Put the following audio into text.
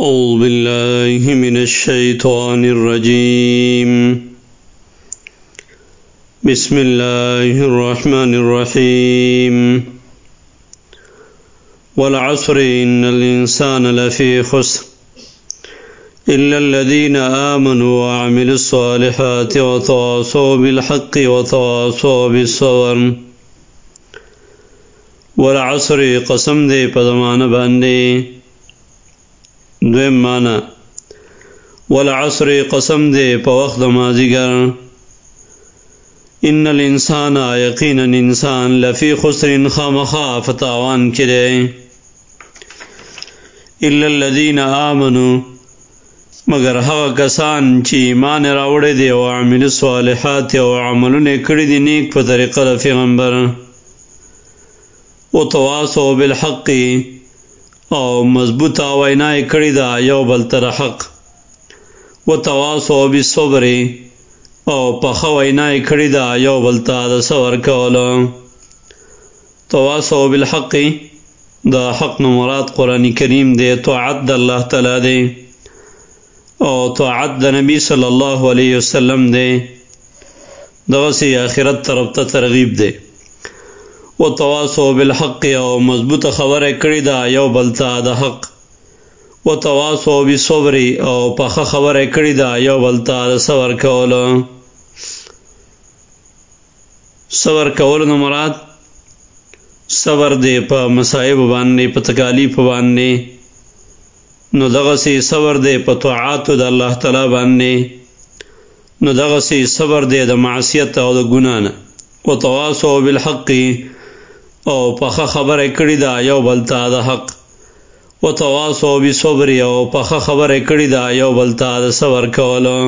أعوذ بالله من الشيطان الرجيم. بسم الله الرحمن الرحيم. والعصر، إن الإنسان لفي خسر. إلا الذين آمنوا وعملوا الصالحات وتواصوا بالحق وتواصوا بالصبر. والعصر قسم دے، پدمان باندے دویم مانا والعصر قسم دے پوخ دمازی گر ان الانسان یقینا انسان لفی خسر خامخا فتاوان کرے. الا الذین آمنوا مگر ہوا کسان چی ایمان راوڑے دے وعمل الصالحات و عملو نے کڑی دی نیک پا طریقہ لفیغمبر و تواصو بالحقی او مضبوط وینا کڑی دا یو بل تر حق. و تواس و بھی صبری او پخ وینا کڑی دا یو بلتا دا صبر کولو تواس بالحق. دا حق نمرات قرآن کریم دے تو عد اللہ تعالی دے او تو عد نبی صلی اللہ علیہ وسلم دے دوسی آخرت طرف تا ترغیب دے و تواسو بالحق او مضبوط خبر کړی دا یو بلتا د حق. و تواسو بھی صبری او پخ خبر کړی دا یو بلتا د صبر کولو. صبر کول نو مراد صبر دے په مصائب باندې، په تکالیف باندې. نو دغه سي صبر دے په طاعات د الله تعالی باندې. نو دغه سي صبر دے د معصیت او د ګنا نه. او تواسو بالحق او پخه خبر کړی دا یو بلتا د حق او تواس او بھی صبر او پخ خبر کړی دا یو بلتا د صبر کولو.